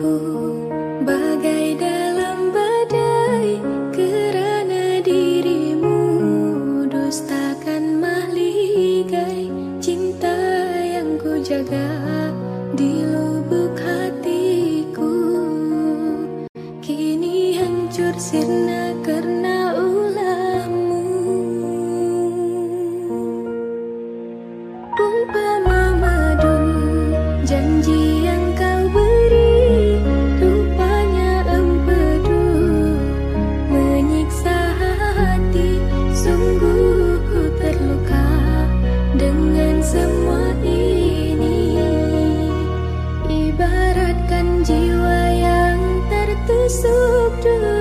diriku bagai dalam badai kerana dirimu dustakan mahligai. Cinta yang kujaga di lubuk hatiku kini hancur sirna karena do do